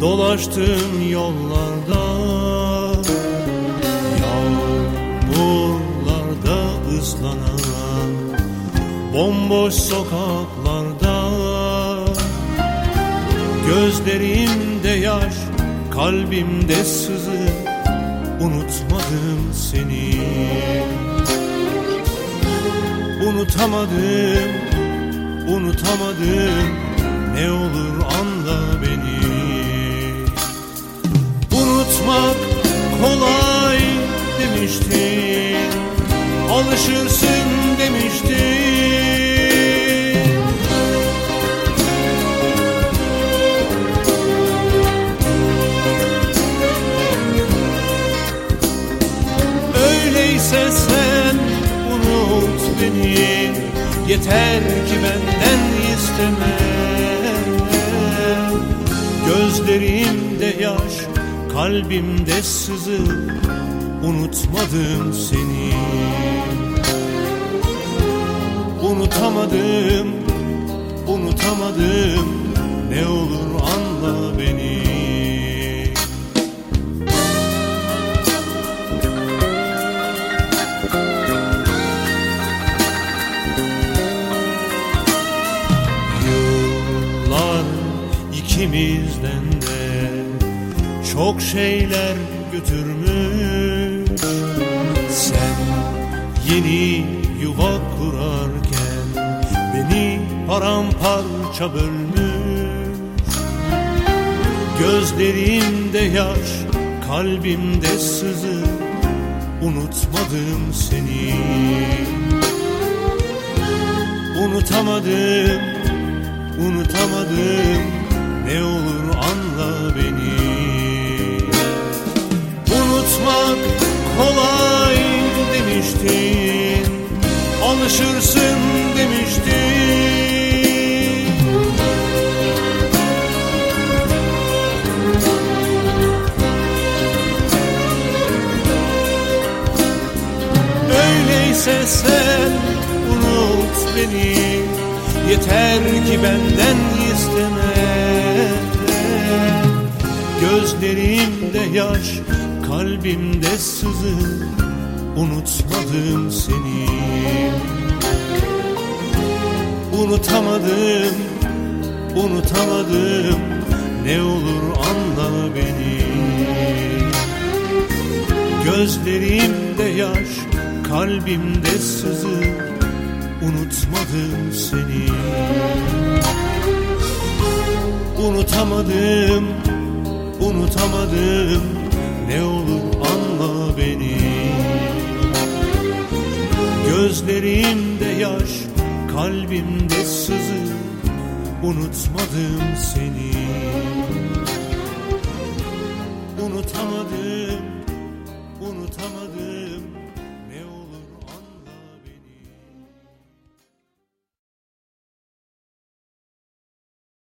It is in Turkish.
Dolaştığım yollarda Yağmurlarda ıslanan Bomboş sokaklarda. Gözlerimde yaş Kalbimde sızı Unutmadım seni. Unutamadım Unutamadım Ne olur anla beni Unutmak kolay demiştin Alışırsın demiştin Öyleyse sen unut beni. Yeter ki benden isteme. Gözlerimde yaş, kalbimde sızı Unutmadım seni. Unutamadım, unutamadım. Ne olur anla beni. Yıllar ikimizden de çok şeyler götürmüş. Sen yeni yuva kurarken beni paramparça bölmüş. Gözlerimde yaş, kalbimde sızı Unutmadım seni. Unutamadım, Öyleyse sen unut beni. Yeter ki benden isteme. Gözlerimde yaş, kalbimde sızı. Unutmadım seni. Unutamadım, unutamadım. Ne olur anla beni. Gözlerimde yaş, kalbimde sızı unutmadım seni. Unutamadım, unutamadım ne olur anla beni. Gözlerimde yaş, kalbimde sızı unutmadım seni. Unutamadım.